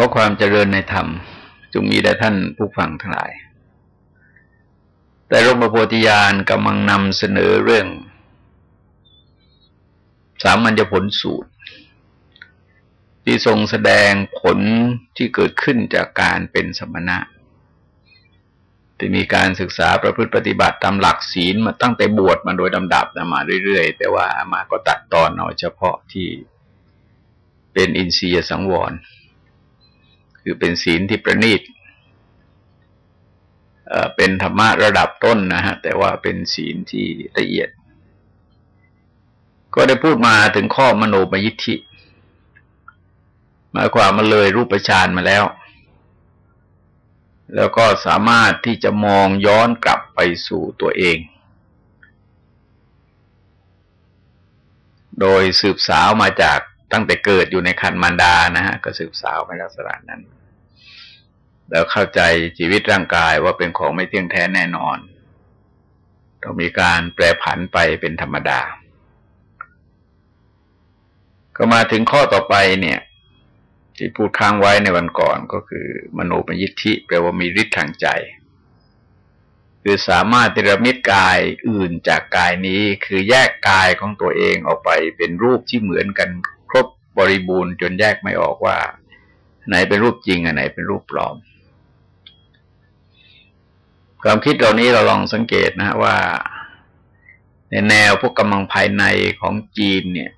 ขอความเจริญในธรรมจงมีแด่ท่านผู้ฟังทั้งหลาย แต่หลวงพ่อโพธิญาณกำลังนำเสนอเรื่อง สามัญญผลสูตร ที่ทรงแสดงผลที่เกิดขึ้นจากการเป็นสมณะที่มีการศึกษาประพฤติปฏิบัติตามหลักศีลมาตั้งแต่บวชมาโดยลำดับนะมาเรื่อยๆ แต่ว่ามาก็ตัดตอนเอาเฉพาะที่เป็นอินทรียสังวร คือเป็นศีลที่ประณีตเป็นธรรมะระดับต้นนะฮะ แต่ว่าเป็นศีลที่ละเอียด ก็ได้พูดมาถึงข้อมโนมยิทธิหมายความมาเลยรูปฌานมาแล้ว แล้วก็สามารถที่จะมองย้อนกลับไปสู่ตัวเอง โดยสืบสาวมาจากตั้งแต่เกิดอยู่ในคันมารดานะฮะ ก็สืบสาวไปลักษณะนั้น แล้วเข้าใจชีวิตร่างกายว่าเป็นของไม่เที่ยงแท้แน่นอน ต้องมีการแปรผันไปเป็นธรรมดา ก็มาถึงข้อต่อไปเนี่ย ที่พูดค้างไว้ในวันก่อนก็คือ มโนมยิทธิแปลว่ามีฤทธิ์ทางใจ คือสามารถติรมิตกายอื่นจากกายนี้ คือแยกกายของตัวเองออกไปเป็นรูปที่เหมือนกันครบบริบูรณ์จนแยกไม่ออกว่าไหนเป็นรูปจริงอันไหนเป็นรูปปลอม ความคิดเหล่านี้เราลองสังเกตนะว่า ในแนวพวกกำลังภายในของจีนเนี่ย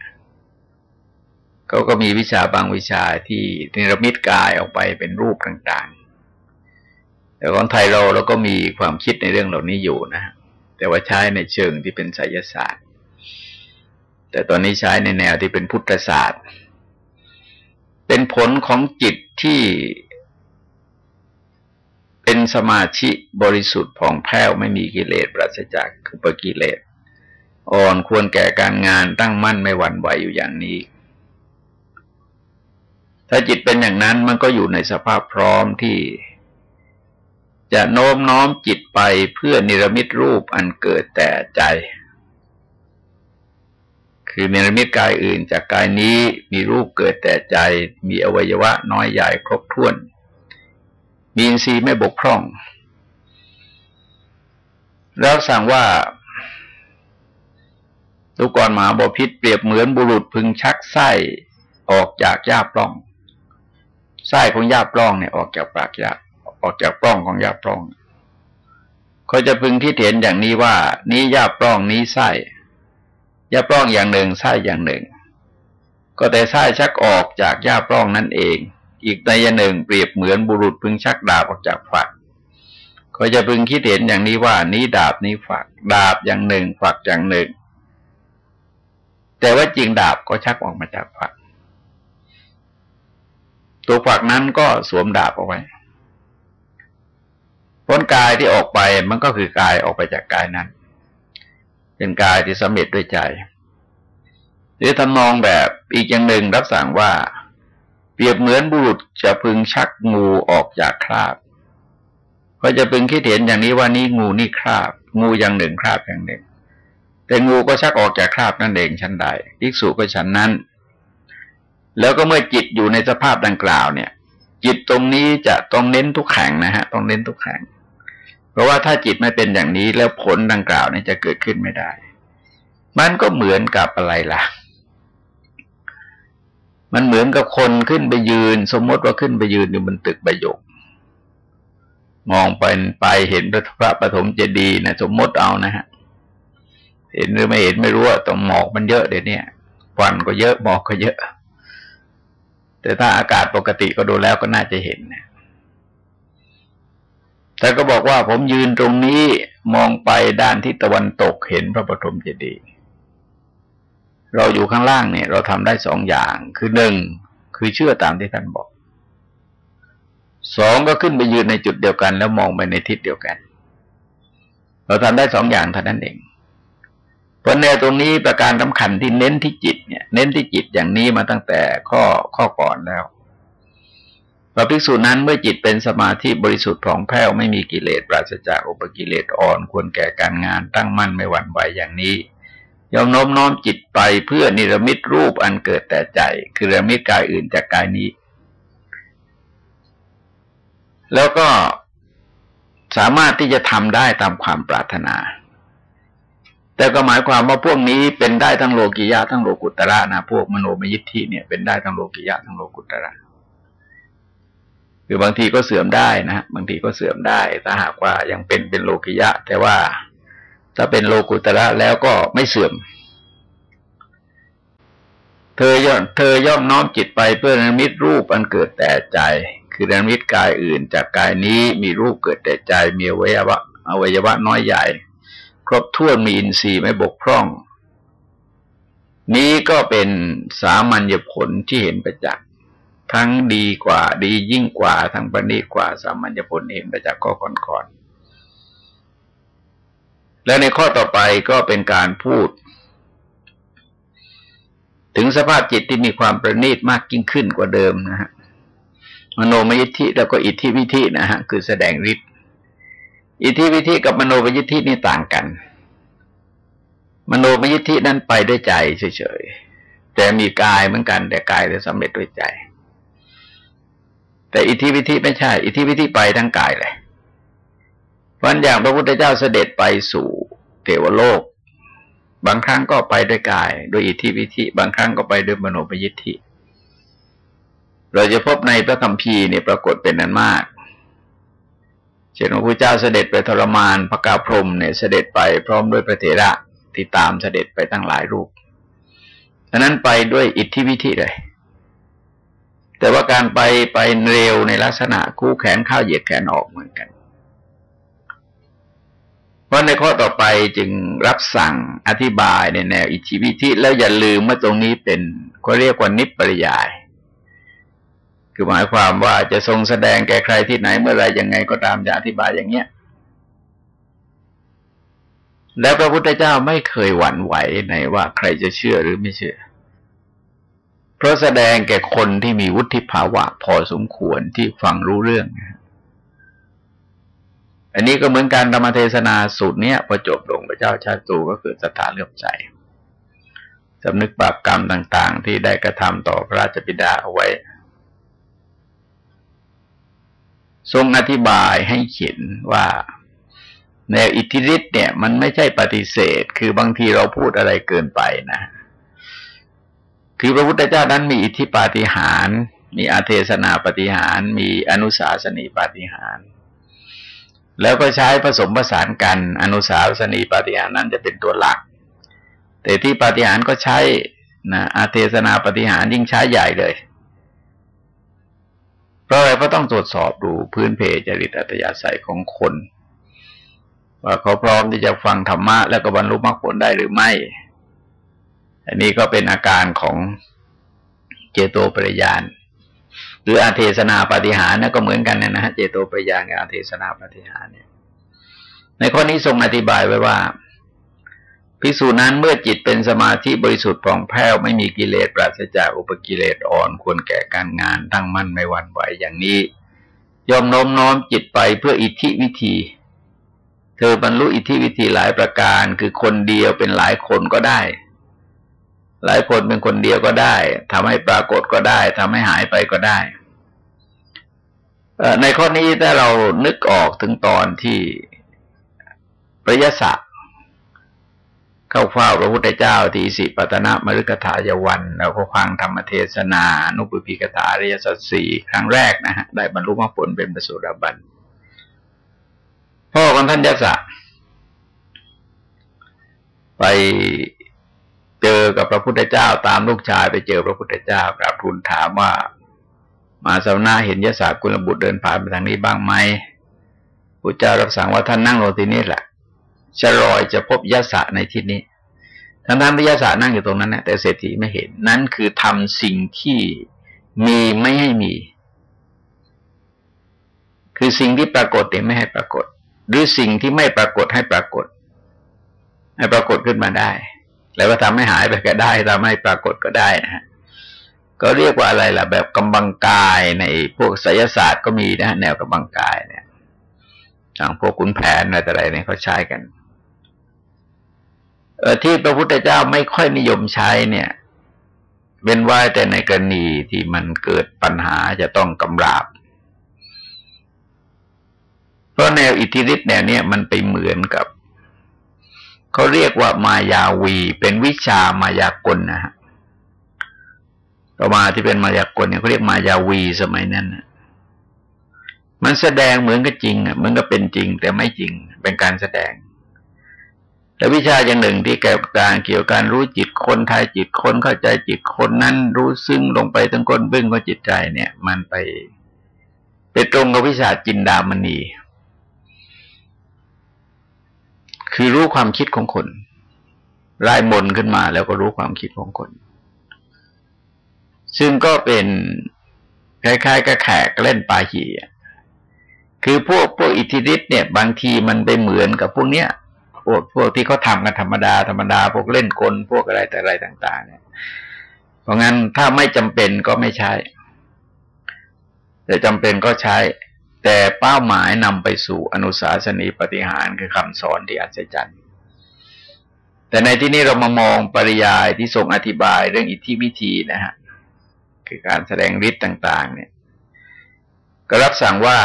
เขาก็มีวิชาบางวิชาที่เนรมิตกายออกไปเป็นรูปต่างๆ แต่ของไทยเราเราก็มีความคิดในเรื่องเหล่านี้อยู่นะแต่ว่าใช้ในเชิงที่เป็นไสยศาสตร์ แต่ตอนนี้ใช้ในแนวที่เป็นพุทธศาสตร์ เป็นผลของจิตที่ เป็นสมาธิบริสุทธิ์ผ่องแผ้วไม่มีกิเลสปราศจากอุปกิเลส อ่อนควรแก่การงานตั้งมั่นไม่หวั่นไหวอยู่อย่างนี้ ถ้าจิตเป็นอย่างนั้นมันก็อยู่ในสภาพพร้อมที่ จะโน้มน้อมจิตไปเพื่อนิรมิตรูปอันเกิดแต่ใจคือนิรมิตกายอื่นจากกายนี้มีรูปเกิดแต่ใจ มีอวัยวะน้อยใหญ่ครบถ้วน มีอินทรีย์ไม่บกพร่อง แล้วสั่งว่าตุกรมหาบพิษเปรียบเหมือนบุรุษพึงชักไส้ออกจากยาปล้องไส้ของยาปล้องเนี่ยออกจากปากยาออกจากปล้องของยาปล้องเขาจะพึงที่เห็นอย่างนี้ว่า นี้ยาปล้องนี้ไส้ยาปล้องอย่างหนึ่งไส้อย่างหนึ่ง ก็แต่ไส้ชักออกจากยาปล้องนั่นเอง อีกในยหนึ่งเปรียบเหมือนบุรุษพึงชักดาบออกจากฝักก็จะพึงคิดเห็นอย่างนี้ว่านี้ดาบนี้ฝัก ดาบอย่างหนึ่งฝักอย่างหนึ่ง แต่ว่าจริงดาบก็ชักออกมาจากฝัก ตัวฝักนั้นก็สวมดาบเอาไว้พ้นกายที่ออกไปมันก็คือกายออกไปจากกายนั้น เป็นกายที่สำเร็จด้วยใจ หรือทำนองแบบอีกอย่างหนึ่งรับสั่งว่า รียบเหมือนบุรุษจะพึงชักงูออกจากคราบ ก็จะพึงคิดเห็นอย่างนี้ว่านี่งูนี่คราบ งูอย่างหนึ่งคราบอย่างหนึ่ง แต่งูก็ชักออกจากคราบนั่นเองชั้นใดภิกษุก็ฉันนั้น แล้วก็เมื่อจิตอยู่ในสภาพดังกล่าวเนี่ย จิตตรงนี้จะต้องเน้นทุกแข่งนะฮะต้องเน้นทุกแข่งเพราะว่าถ้าจิตไม่เป็นอย่างนี้แล้วผลดังกล่าวเนี่ยจะเกิดขึ้นไม่ได้ มันก็เหมือนกับอะไรล่ะ มันเหมือนกับคนขึ้นไปยืน สมมติว่าขึ้นไปยืนอยู่บนตึกใบหยกมองไปไปเห็นพระพระปฐมเจดีย์นะสมมติเอานะฮะ เห็นหรือไม่เห็นไม่รู้ว่าต้องหมอกมันเยอะเดี๋ยวนี้ควันก็เยอะหมอกก็เยอะ แต่ถ้าอากาศปกติก็ดูแล้วก็น่าจะเห็นนะแต่ก็บอกว่าผมยืนตรงนี้มองไปด้านทิศตะวันตกเห็นพระปฐมเจดีย์ เราอยู่ข้างล่างเนี่ย เราทำได้สองอย่างคือหนึ่งคือเชื่อตามที่ท่านบอกสองก็ขึ้นไปยืนในจุดเดียวกัน แล้วมองไปในทิศเดียวกัน เราทำได้สองอย่างเท่านั้นเองเพราะแนวตรงนี้ประการสำคัญที่เน้นที่จิตเนี่ย เน้นที่จิตอย่างนี้มาตั้งแต่ข้อข้อก่อนแล้วพระภิกษุนั้นเมื่อจิตเป็นสมาธิบริสุทธิ์ผ่องแผ้วไม่มีกิเลสปราศจากอุปกิเลสอ่อน ควรแก่การงานตั้งมั่นไม่หวั่นไหวอย่างนี้ ยอมโน้มน้อมจิตไปเพื่อนิรมิตรูปอันเกิดแต่ใจ คือนิรมิตกายอื่นจากกายนี้ แล้วก็สามารถที่จะทำได้ตามความปรารถนา แต่ก็หมายความว่าพวกนี้เป็นได้ทั้งโลกิยะทั้งโลกุตระนะพวกมโนมยิทธิเนี่ยเป็นได้ทั้งโลกิยะทั้งโลกุตระคือบางทีก็เสื่อมได้นะบางทีก็เสื่อมได้ถ้าหากว่ายังเป็นเป็นโลกิยะ แต่ว่า ถ้าเป็นโลกุตระแล้วก็ไม่เสื่อม เธอย่อมเธอย่อมน้อมจิตไปเพื่อนิมิตรูปอันเกิดแต่ใจ คือนิมิตกายอื่นจากกายนี้มีรูปเกิดแต่ใจมีอวัยวะอวัยวะน้อยใหญ่ ครบถ้วนมีอินทรีย์ไม่บกพร่อง นี้ก็เป็นสามัญญผลที่เห็นประจักษ์ทั้งดีกว่าดียิ่งกว่าทั้งประณีตกว่าสามัญญผลเห็นประจักษ์ก็ก่อนๆ และในข้อต่อไปก็เป็นการพูด ถึงสภาพจิตที่มีความประณีตมากยิ่งขึ้นกว่าเดิมนะฮะมโนมยิทธิแล้วก็อิทธิวิธินะฮะคือแสดงฤทธิ์อิทธิวิธิกับมโนมยิทธินี่ต่างกัน มโนมยิทธินั้นไปด้วยใจเฉยๆแต่มีกายเหมือนกัน แต่กายจะสำเร็จด้วยใจ แต่อิทธิวิธิไม่ใช่ อิทธิวิธิไปทั้งกายเลย วันอย่างพระพุทธเจ้าเสด็จไปสู่เทวโลก บางครั้งก็ไปด้วยกายด้วยอิทธิวิธิ บางครั้งก็ไปด้วยมโนมยิทธิ เราจะพบในพระคัมภีร์เนี่ยปรากฏเป็นนั้นมาก เช่นพระพุทธเจ้าเสด็จไปทรมานพระกาพรมเนี่ยเสด็จไปพร้อมด้วยพระเถระที่ตามเสด็จไปตั้งหลายรูปอันนั้นไปด้วยอิทธิวิธีเลยแต่ว่าการไปไปเร็วในลักษณะคู่แขนเข้าเหยียดแขนออกเหมือนกัน เพราะในข้อต่อไปจึงรับสั่งอธิบายในแนวอิทธิวิธีแล้วอย่าลืมว่าตรงนี้เป็นเขาเรียกว่านิปปริยาย คือหมายความว่าจะทรงแสดงแก่ใครที่ไหนเมื่อไรยังไงก็ตามจะอธิบายอย่างเนี้ย แล้วพระพุทธเจ้าไม่เคยหวั่นไหวในว่าใครจะเชื่อหรือไม่เชื่อ เพราะแสดงแก่คนที่มีวุฒิภาวะพอสมควรที่ฟังรู้เรื่อง อันนี้ก็เหมือนการธรรมเทศนาสูตรเนี้ยพอจบลงพระเจ้าชาตูก็เกิดสถานเลื่อมใจสำนึกบาปกรรมต่างๆ ที่ได้กระทำต่อพระราชบิดาเอาไว้ ทรงอธิบายให้เขียนว่า แนวอิทธิฤทธิ์เนี่ย มันไม่ใช่ปฏิเสธ คือบางทีเราพูดอะไรเกินไปนะ คือพระพุทธเจ้านั้นมีอิทธิปาฏิหารมีอาเทศนาปฏิหาร มีอนุสาสนีปาฏิหาร แล้วก็ใช้ผสมผสานกัน อนุสาวสนีปาฏิหารนั้นจะเป็นตัวหลัก แต่ที่ปาฏิหารก็ใช้นะอาเทศนาปฏิหารยิ่งใช้ใหญ่เลย เพราะอะไรก็ต้องตรวจสอบดูพื้นเพจริตอัตยาศัยของคน ว่าเขาพร้อมที่จะฟังธรรมะ แล้วก็บรรลุมรรคผลได้หรือไม่ อันนี้ก็เป็นอาการของเจโตปริยาน หรืออาเทศนาปฏิหารนะก็เหมือนกันนะฮะเจโตปริยานกับอาเทศนาปฏิหารเนี่ย ในข้อนี้ทรงอธิบายไว้ว่าภิกษุนั้นเมื่อจิตเป็นสมาธิบริสุทธิ์ผ่องแผ้วไม่มีกิเลสปราศจากอุปกิเลสอ่อนควรแก่การงานตั้งมั่นไม่หวั่นไหวอย่างนี้ยอมโน้มน้อมจิตไปเพื่ออิทธิวิธี เธอบรรลุอิทธิวิธีหลายประการ คือคนเดียวเป็นหลายคนก็ได้ หลายคนเป็นคนเดียวก็ได้ทำให้ปรากฏก็ได้ทำให้หายไปก็ได้ในข้อนี้ถ้าเรานึกออกถึงตอนที่ปริยศะเข้าเฝ้าพระพุทธเจ้าที่สิปัตนะมฤคทายวันแล้วก็ฟังธรรมเทศนา นุปปิกถาเรียสัตสีครั้งแรกนะฮะได้บรรลุมรรคผลเป็นประสุรบันพ่อของท่านยศไป เจอกับพระพุทธเจ้าตามลูกชายไปเจอพระพุทธเจ้ากราบทูลถามว่ามาสำนาเห็นยศกุลบุตรเดินผ่านไปทางนี้บ้างไหมพระเจ้ารับสั่งว่าท่านนั่งลงที่นี่แหละจะลอยจะพบยศในที่นี้ทั้งทั้งที่ยศนั่งอยู่ตรงนั้นนะแต่เศรษฐีไม่เห็น นั่นคือทำสิ่งที่มีไม่ให้มี คือสิ่งที่ปรากฏแต่ไม่ให้ปรากฏ หรือสิ่งที่ไม่ปรากฏให้ปรากฏ ให้ปรากฏขึ้นมาได้ แล้วก็ทำให้หายไปก็ได้ทำให้ปรากฏก็ได้นะฮะก็เรียกว่าอะไรล่ะ แบบกำบังกายในพวกไสยศาสตร์ก็มีนะแนวกำบังกายเนี่ยทางพวกขุนแผนอะไรต่ออะไรเนี่ยเขาใช้กันเออที่พระพุทธเจ้าไม่ค่อยนิยมใช้เนี่ยเป็นว่าแต่ในกรณีที่มันเกิดปัญหาจะต้องกำราบ เพราะแนวอิทธิฤทธิ์แนวเนี้ยมันไปเหมือนกับ เขาเรียกว่ามายาวี เป็นวิชามายากลนะฮะต่อมาที่เป็นมายากลเนี่ยเขาเรียกมายาวีสมัยนั้นนะมันแสดงเหมือนกับจริงอะเหมือนกับเป็นจริงแต่ไม่จริงเป็นการแสดงและวิชาอย่างหนึ่งที่เกี่ยวกับการเกี่ยวกับการรู้จิตคนทายจิตคนเข้าใจจิตคนนั้นรู้ซึ้งลงไปทั้งก้นบึ้งของจิตใจเนี่ย มันไปไปตรงกับวิชาจินดามณี คือรู้ความคิดของคนไล่มนขึ้นมาแล้วก็รู้ความคิดของคน ซึ่งก็เป็นคล้ายๆกับแขกเล่นปาหีคือพวกพวกอิทธิฤทธิ์เนี่ย บางทีมันไปเหมือนกับพวกเนี้ยพวกพวกที่เขาทากันธรรมดาธรรมดา พวกเล่นกลพวกอะไรแต่อะไรต่าง ๆ เนี่ย เพราะงั้นถ้าไม่จำเป็นก็ไม่ใช้แต่จำเป็นก็ใช้ แต่เป้าหมายนำไปสู่อนุสาสนีปฏิหารคือคำสอนที่อัศจรรย์ แต่ในที่นี้เรามามองปริยายที่ทรงอธิบายเรื่องอิทธิวิธีนะฮะ คือการแสดงฤทธิ์ต่าง ๆ เนี่ย ก็รับสั่งว่า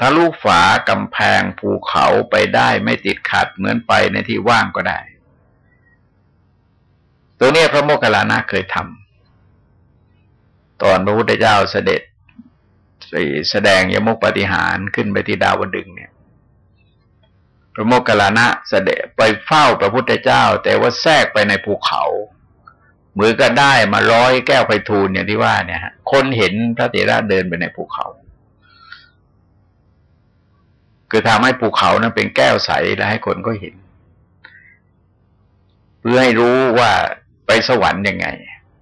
ถ้าลูกฝากำแพงภูเขาไปได้ไม่ติดขัดเหมือนไปในที่ว่างก็ได้ ตัวนี้พระโมคคัลลานะเคยทำตอนพระพุทธเจ้าเสด็จ แสดงยมกปฏิหารขึ้นไปที่ดาวดึงเนี่ย พระโมคคัลลานะเสด็จไปเฝ้าพระพุทธเจ้า แต่ว่าแทรกไปในภูเขาเหมือก็ได้มาร้อยแก้วไพทูลอย่างที่ว่าเนี่ยฮะคนเห็นพระเถระเดินไปในภูเขาคือทำให้ภูเขานั้นเป็นแก้วใสและให้คนก็เห็น เพื่อให้รู้ว่าไปสวรรค์ยังไง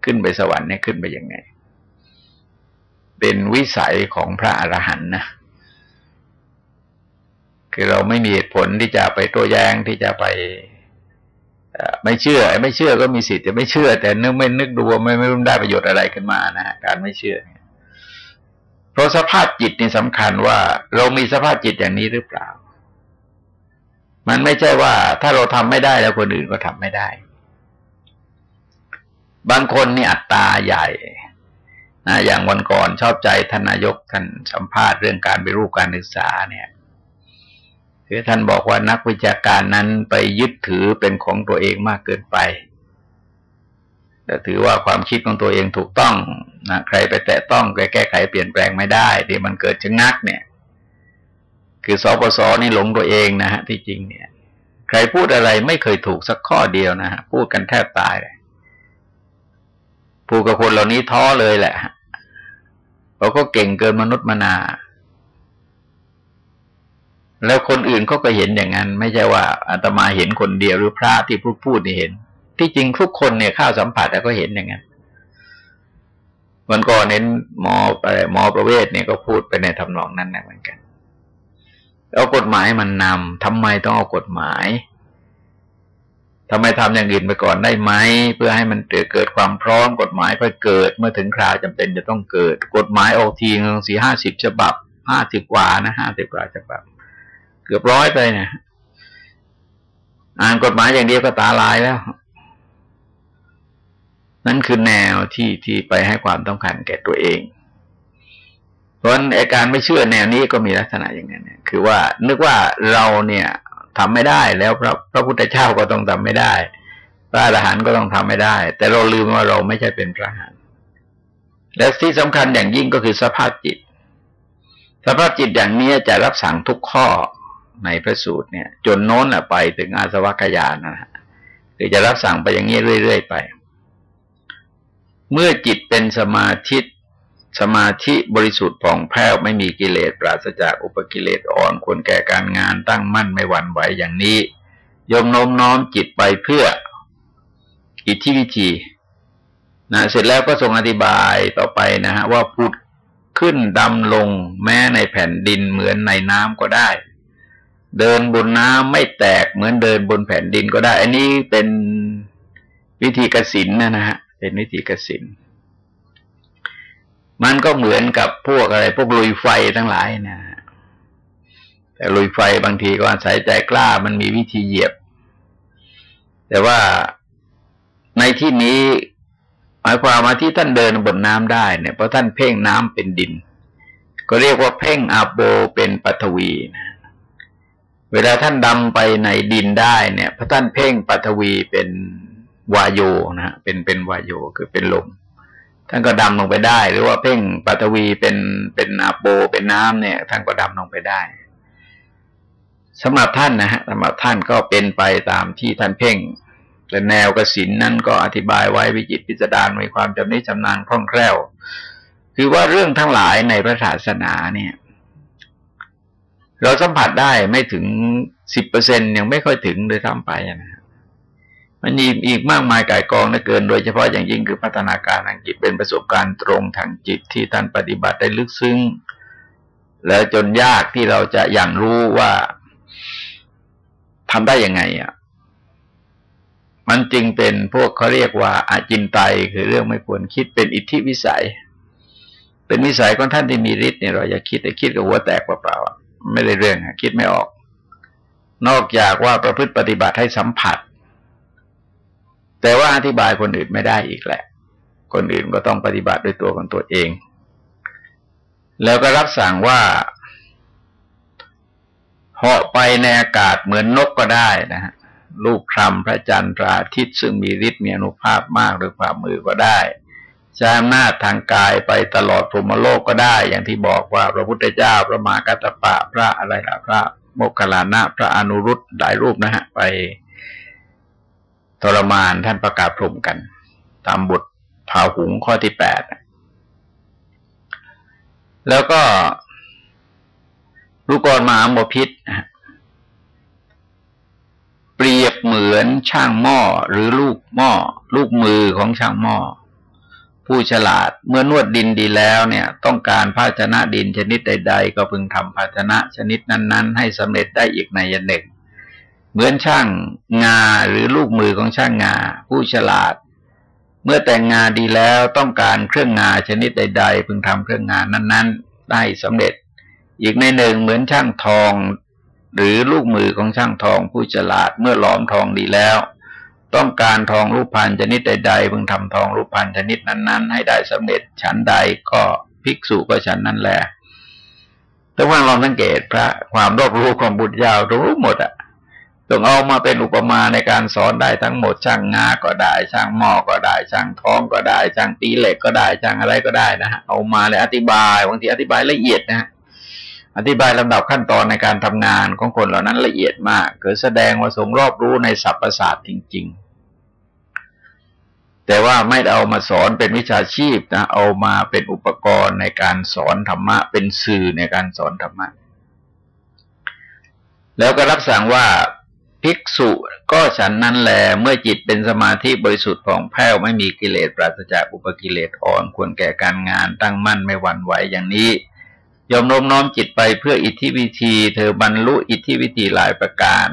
ขึ้นไปสวรรค์เนี่ยขึ้นไปยังไง เป็นวิสัยของพระอรหันต์นะคือเราไม่มีเหตุผลที่จะไปตัวแย้งที่จะไปไม่เชื่อไม่เชื่อก็มีสิทธิ์จะไม่เชื่อ แต่นึกไม่นึกดูว่าไม่ไม่รู้ได้ประโยชน์อะไรขึ้นมานะการไม่เชื่อเพราะสภาพจิตนี่สำคัญว่า เรามีสภาพจิตอย่างนี้หรือเปล่า มันไม่ใช่ว่า ถ้าเราทำไม่ได้แล้วคนอื่นก็ทำไม่ได้ บางคนนี่อัตตาใหญ่ นะอย่างวันก่อนชอบใจท่านนายกท่านสัมภาษณ์เรื่องการไปรูปการศึกษาเนี่ยคือท่านบอกว่านักวิชาการนั้นไปยึดถือเป็นของตัวเองมากเกินไปแต่ถือว่าความคิดของตัวเองถูกต้องนะใครไปแตะต้องไปแก้ไขเปลี่ยนแปลงไม่ได้ที่มันเกิดชะงักเนี่ย คือสปสนี่หลงตัวเองนะฮะที่จริงเนี่ย ใครพูดอะไรไม่เคยถูกสักข้อเดียวนะฮะพูดกันแทบตายเลยผู้กับคนเหล่านี้ท้อเลยแหละ เขาก็เก่งเกินมนุษย์มนา แล้วคนอื่นเขาก็เห็นอย่างนั้น ไม่ใช่ว่าอาตมาเห็นคนเดียวหรือพระที่พูดพูดนี่เห็น ที่จริงทุกคนเนี่ยข้าวสัมผัสแล้วก็เห็นอย่างนั้นวันก่อนเน้นหมออะไรหมอประเวศเนี่ยก็พูดไปในทำนองนั้นเหมือนกัน เอากฎหมายมันนำทำไมต้องเอากฎหมาย ทำไมทำอย่างอื่นไปก่อนได้ไหมเพื่อให้มันเกิดความพร้อมกฎหมายไปเกิด เมื่อถึงคราวจำเป็นจะต้องเกิด กฎหมายออกทีนึงสี่ห้าสิบฉบับห้าสิบกว่านะห้าสิบกว่าฉบับ เกือบร้อยไปนะอ่านกฎหมายอย่างเดียวก็ตาลายแล้ว นั่นคือแนวที่ที่ไปให้ความต้องการแก่ตัวเอง เพราะนั้นอาการไม่เชื่อแนวนี้ก็มีลักษณะอย่างนั้นคือว่านึกว่าเราเนี่ย ทำไม่ได้ แล้วพระพระพุทธเจ้าก็ต้องทำไม่ได้ พระอรหันต์ก็ต้องทำไม่ได้ แต่เราลืมว่าเราไม่ใช่เป็นพระอรหันต์และที่สำคัญอย่างยิ่งก็คือสภาพจิต สภาพจิตอย่างนี้จะรับสั่งทุกข้อในพระสูตรเนี่ย จนโน้นไปถึงอาสวัคยานนะฮะคือจะรับสั่งไปอย่างนี้เรื่อยๆไป เมื่อจิตเป็นสมาธิ สมาธิบริสุทธิ์ผ่องแผ้วไม่มีกิเลสปราศจากอุปกิเลสอ่อนควรแก่การงานตั้งมั่นไม่หวั่นไหวอย่างนี้ยมโน้มน้อมจิตไปเพื่ออิทธิวิธีนะเสร็จแล้วก็ทรงอธิบายต่อไปนะฮะว่าพุดขึ้นดำลงแม้ในแผ่นดินเหมือนในน้ำก็ได้ เดินบนน้ำไม่แตกเหมือนเดินบนแผ่นดินก็ได้ อันนี้เป็นวิธีกสินนะฮะเป็นวิธีกสิน มันก็เหมือนกับพวกอะไร พวกลุยไฟทั้งหลายนะแต่ลุยไฟบางทีก็อาศัยใจกล้ามันมีวิธีเหยียบ แต่ว่าในที่นี้หมายความว่าที่ท่านเดินบนน้ำได้เนี่ยเพราะท่านเพ่งน้ำเป็นดิน ก็เรียกว่าเพ่งอาโปเป็นปัทวีนะเวลาท่านดำไปในดินได้เนี่ยพระท่านเพ่งปัทวีเป็นวายโยนะเป็นเป็นวายโยคือเป็นลม ท่านก็ดำลงไปได้ หรือว่าเพ่งปัทวีเป็นเป็นอาโปเป็นน้ำเนี่ยท่านก็ดำลงไปได้สำหรับท่านนะฮะสำหรับท่านก็เป็นไปตามที่ท่านเพ่งและแนวกสินนั้นก็อธิบายไว้วิจิตพิจารณามีความจำนิจำนานคล่องแคล่ว คือว่าเรื่องทั้งหลายในพระศาสนาเนี่ย เราสัมผัสได้ไม่ถึงสิบเปอร์เซ็นยังไม่ค่อยถึงเลยทำไปนะ มันมีอีกมากมายกายกองนะเกิน โดยเฉพาะอย่างยิ่งคือพัฒนาการทางจิตเป็นประสบการณ์ตรงทางจิตที่ท่านปฏิบัติได้ลึกซึ้งแล้วจนยากที่เราจะอย่างรู้ว่าทำได้ยังไงอะมันจึงเป็นพวกเขาเรียกว่าอาจินไตคือเรื่องไม่ควรคิดเป็นอิทธิวิสัย เป็นวิสัยของท่านที่มีฤทธิ์เนี่ยเราอย่าคิดแต่คิดกับหัวแตกเปล่าๆไม่ได้เรื่องคิดไม่ออก นอกจากว่าประพฤติปฏิบัติให้สัมผัส แต่ว่าอธิบายคนอื่นไม่ได้อีกแหละ คนอื่นก็ต้องปฏิบัติด้วยตัวของตัวเอง แล้วก็รับสั่งว่าเหาะไปในอากาศเหมือนนกก็ได้นะฮะลูกคลำพระจันทร์ราทิตย์ซึ่งมีฤทธิ์มีอนุภาพมากหรือฝ่ามือก็ได้ใช้อำนาจทางกายไปตลอดพรหมโลกก็ได้ อย่างที่บอกว่าพระพุทธเจ้าพระมากัตปะพระอะไรละพระโมคคัลลานะพระอนุรุตหลายรูปนะฮะไป ทรมานท่านประกาศพรมกัน ตามบทผาหุงข้อที่แปดแล้วก็ลูกกรมาอมพิษเปรียบเหมือนช่างหม้อหรือลูกหม้อ ลูกมือของช่างหม้อ ผู้ฉลาดเมื่อนวดดินดีแล้วเนี่ย ต้องการภาชนะดินชนิดใด ๆ ก็พึงทำภาชนะชนิดนั้น ๆ ให้สำเร็จได้อีกในยันหนึ่ง เหมือนช่างงาหรือลูกมือของช่างงา ผู้ฉลาด เมื่อแต่งงานดีแล้วต้องการเครื่องงาชนิดใด ๆ พึงทำเครื่องงานนั้น ๆ ได้สำเร็จ อีกในหนึ่งเหมือนช่างทอง หรือลูกมือของช่างทอง ผู้ฉลาดเมื่อหลอมทองดีแล้ว ต้องการทองรูปพันชนิดใดๆเพิ่งทำทองรูปพันชนิดนั้น ๆ ให้ได้สำเร็จฉันใดก็ภิกษุก็ฉันนั้นแหละถ้าว่าลองสังเกตพระความรอบรู้ของบุตรยาวรู้หมดอะ ต้องเอามาเป็นอุปมาในการสอนได้ทั้งหมดช่างงาก็ได้ช่างหม้อก็ได้ช่างท้องก็ได้ช่างตีเหล็กก็ได้ช่างอะไรก็ได้นะฮะเอามาเลยอธิบายบางทีอธิบายละเอียดนะฮะอธิบายลำดับขั้นตอนในการทำงานของคนเหล่านั้นละเอียดมากเกิดแสดงว่าสงรอบรู้ในสรรพศาสตร์จริง ๆ แต่ว่าไม่เอามาสอนเป็นวิชาชีพนะเอามาเป็นอุปกรณ์ในการสอนธรรมะ เป็นสื่อในการสอนธรรมะ แล้วก็รับสั่งว่า ภิกษุก็ฉันนั้นแล เมื่อจิตเป็นสมาธิบริสุทธิ์ผ่องแผ้วไม่มีกิเลสปราศจากอุปกิเลสอ่อนควรแก่การงานตั้งมั่นไม่หวั่นไหวอย่างนี้ยอมโน้มน้อมจิตไปเพื่ออิทธิวิธี เธอบรรลุอิทธิวิธีหลายประการ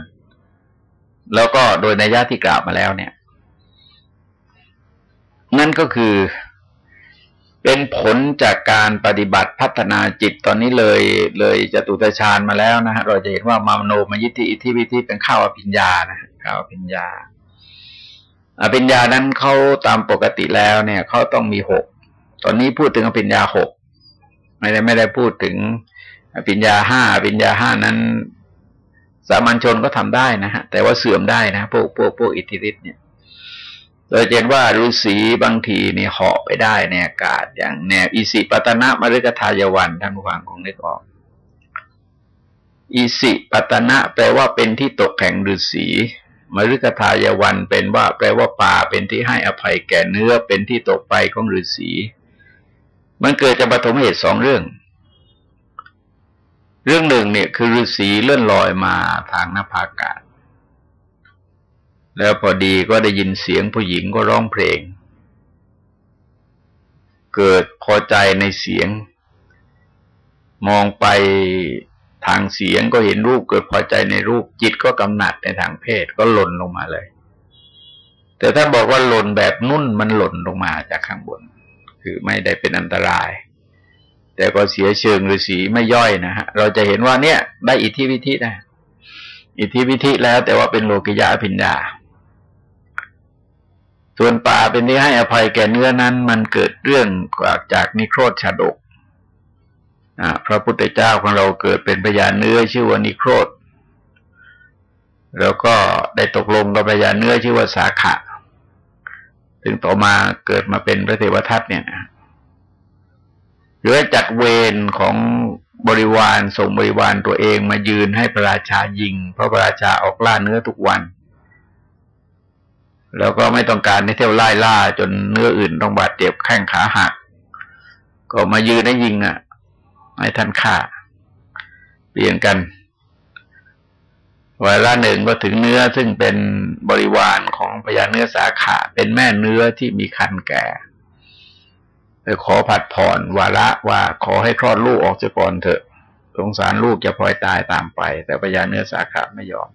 แล้วก็โดยในญาติกล่าวมาแล้วเนี่ย นั่นก็คือ เป็นผลจากการปฏิบัติพัฒนาจิตตอนนี้เลยเลยจะตุตฌานมาแล้วนะฮะเราจะเห็นว่ามามโนมยิทธิอิทธิวิธีเป็นข้าวอภิญญานะข้าวอภิญญาอภิญญานั้นเขาตามปกติแล้วเนี่ยเขาต้องมีหกตอนนี้พูดถึงอภิญญาหกไม่ได้ไม่ได้พูดถึงปิญญาห้าปิญญาห้านั้น สามัญชนก็ทำได้นะฮะแต่ว่าเสื่อมได้นะพวกพวกพวกอิทธิฤทธิ์เนี่ย โดยเห็นว่าฤาษีบางทีนี่เหาะไปได้ในอากาศอย่างแนวอิสิปตนะมฤกทายวันท่านผู้ฟังคงนึกออกอิสิปตนะ แปลว่าเป็นที่ตกแข่งฤาษีมฤกทายวันเป็นว่า แปลว่าป่าเป็นที่ให้อภัยแก่เนื้อเป็นที่ตกไปของฤาษีมันเกิดจากปฐมเหตุสองเรื่อง เรื่องหนึ่งเนี่ยคือฤาษีเลื่อนลอยมาทางนภาอากาศ แล้วพอดีก็ได้ยินเสียงผู้หญิงก็ร้องเพลง เกิดพอใจในเสียง มองไปทางเสียงก็เห็นรูปเกิดพอใจในรูปจิตก็กำหนัดในทางเพศก็หล่นลงมาเลย แต่ถ้าบอกว่าหล่นแบบนุ่นมันหล่นลงมาจากข้างบน คือไม่ได้เป็นอันตราย แต่ก็เสียเชิงฤาษีไม่ย่อยนะฮะเราจะเห็นว่าเนี่ย ได้อิทธิวิธินะอิทธิวิธิแล้วแต่ว่าเป็นโลกิยาพิญญา ส่วนป่าเป็นที่ให้อภัยแก่เนื้อนั้น มันเกิดเรื่องจากนิโครธชาดกเพระพุทธเจ้าของเราเกิดเป็นพญาเนื้อชื่อว่านิโครธแล้วก็ได้ตกลงกับพญาเนื้อชื่อว่าสาขะถึงต่อมาเกิดมาเป็นพระเทวทัตเนี่ยนะหรือจัดเวรของบริวารส่งบริวารตัวเองมายืนให้พระราชายิง เพราะพระราชาออกล่าเนื้อทุกวัน แล้วก็ไม่ต้องการให้เที่ยวไล่ล่า จนเนื้ออื่นต้องบาดเจ็บแข้งขาหัก ก็มายืนให้ยิงอะให้ท่านฆ่า เปลี่ยนกันเวลาหนึ่งก็ถึงเนื้อซึ่งเป็นบริวารของพญาเนื้อสาขา เป็นแม่เนื้อที่มีคันแก่ไปขอผัดผ่อนวาระว่าขอให้คลอดลูกออกจากก่อนเถอะสงสารลูกจะพลอยตายตามไป แต่พญาเนื้อสาขาไม่ยอม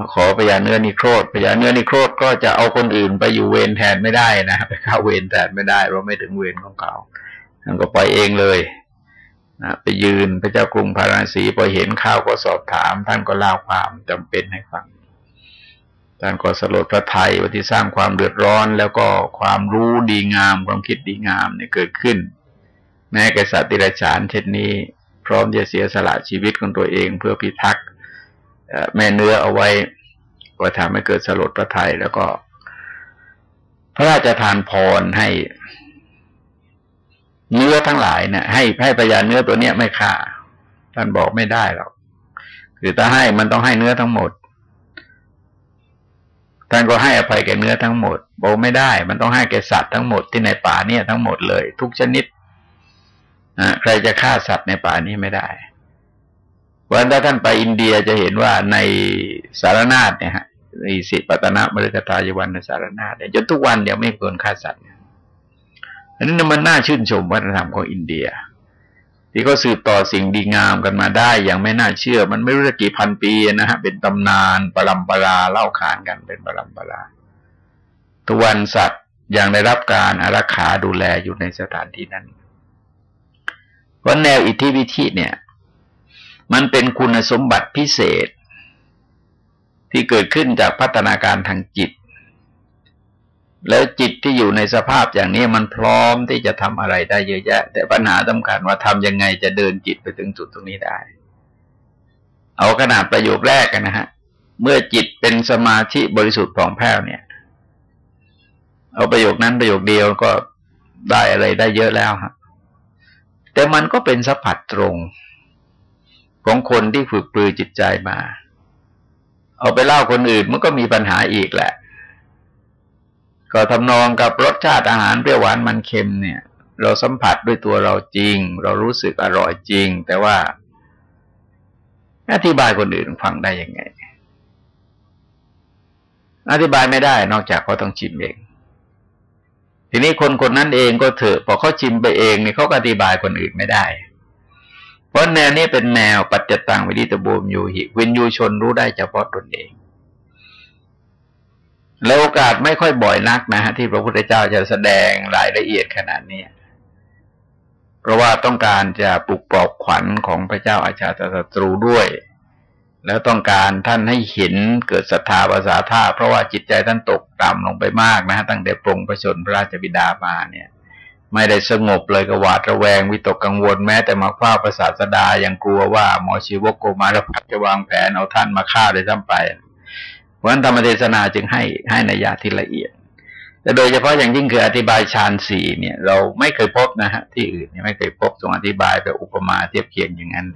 มาขอพญาเนื้อนิโครธพญาเนื้อนิโครธก็จะเอาคนอื่นไปอยู่เวรแทนไม่ได้นะไปเข้าเวรแทนไม่ได้เราไม่ถึงเวรของเขาท่านก็ไปเองเลยนะไปยืนพระเจ้ากรุงพาราสีพอเห็นข้าวก็สอบถาม ท่านก็เล่าความจำเป็นให้ฟังท่านก็สลดพระไทยว่าที่สร้างความเดือดร้อน แล้วก็ความรู้ดีงามความคิดดีงามเนี่ยเกิดขึ้น แม้กษัตริย์ติรฉานเช่นนี้ พร้อมจะเสียสละชีวิตของตัวเองเพื่อพิทักษ์ แม่เนื้อเอาไว้ก็ทำให้เกิดสลดพระไทยแล้วก็ พระราชทานพรให้ เนื้อทั้งหลายเนี่ยให้ให้พยานเนื้อตัวเนี้ยไม่ฆ่าท่านบอกไม่ได้หรอกคือถ้าให้มันต้องให้เนื้อทั้งหมดท่านก็ให้อภัยแก่เนื้อทั้งหมดบอกไม่ได้ มันต้องให้แก่สัตว์ทั้งหมดที่ในป่าเนี่ยทั้งหมดเลย ทุกชนิดใครจะฆ่าสัตว์ในป่านี้ไม่ได้ วันถ้าท่านไปอินเดียจะเห็นว่าในสารนาฏเนี่ยฮะในสิปัตนะมฤคทายวันในสารนาฏเนี่ยจนทุกวันยังไม่ควรฆ่าสัตว์อันนี้มันน่าชื่นชมวัฒนธรรมของอินเดีย ที่เขาสืบต่อสิ่งดีงามกันมาได้อย่างไม่น่าเชื่อ มันไม่รู้จะกี่พันปีนะฮะเป็นตำนานปรำปราเล่าขานกันเป็นปรำปราทุกวันสัตว์ยังได้รับการอารักขาดูแลอยู่ในสถานที่นั้นเพราะแนวอิทธิวิธิเนี่ย มันเป็นคุณสมบัติพิเศษ ที่เกิดขึ้นจากพัฒนาการทางจิต แล้วจิตที่อยู่ในสภาพอย่างนี้มันพร้อมที่จะทำอะไรได้เยอะแยะ แต่ปัญหาสำคัญว่าทำยังไงจะเดินจิตไปถึงจุดตรงนี้ได้ เอาขนาดประโยคแรกกันนะฮะ เมื่อจิตเป็นสมาธิบริสุทธิ์ผ่องแผ้วเนี่ย เอาประโยคนั้นประโยคเดียวก็ได้อะไรได้เยอะแล้วครับแต่มันก็เป็นสัมผัสตรง ของคนที่ฝึกปลือจิตใจมา เอาไปเล่าคนอื่นมันก็มีปัญหาอีกแหละ ก็ทำนองกับรสชาติอาหารเปรี้ยวหวานมันเค็มเนี่ย เราสัมผัสด้วยตัวเราจริง เรารู้สึกอร่อยจริง แต่ว่าอธิบายคนอื่นฟังได้ยังไง อธิบายไม่ได้ นอกจากเขาต้องชิมเอง ทีนี้คนคนนั้นเองก็เถอะพอเขาชิมไปเองเนี่ยเขาอธิบายคนอื่นไม่ได้ เพราะแนวนี้เป็นแนวปัจจตังวิริตบูมอยู่หิวินยูชนรู้ได้เฉพาะตนเอง แล้วโอกาสไม่ค่อยบ่อยนักนะฮะที่พระพุทธเจ้าจะแสดงรายละเอียดขนาดนี้เพราะว่าต้องการจะปลุกปลอบขวัญของพระเจ้าอาชาตศัตรูด้วย แล้วต้องการท่านให้เห็นเกิดศรัทธาภาษาท่าเพราะว่าจิตใจท่านตกต่ำลงไปมากนะฮะตั้งแต่ปรงประชนพระราชบิดามาเนี่ย ไม่ได้สงบเลยกหวาดระแวง วิตกกังวลแม้แต่มาคว้าประสาทดายังกลัวว่าหมอชีวกโกมารพัฒจะวางแผนเอาท่านมาฆ่าได้ทั้งไป เพราะฉะนั้นธรรมเทศนาจึงให้ให้ในยาที่ละเอียด แต่โดยเฉพาะอย่างยิ่งคืออธิบายฌานสี่เนี่ย เราไม่เคยพบนะฮะที่อื่นไม่เคยพบทรงอธิบายแบบอุปมาเทียบเคียงอย่างนั้น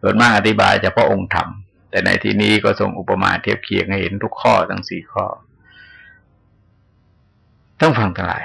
ส่วนมากอธิบายเฉพาะองค์ธรรม แต่ในที่นี้ก็ทรงอุปมาเทียบเคียงให้เห็นทุกข้อทั้งสี่ข้อ ต้องฟังทั้งหลาย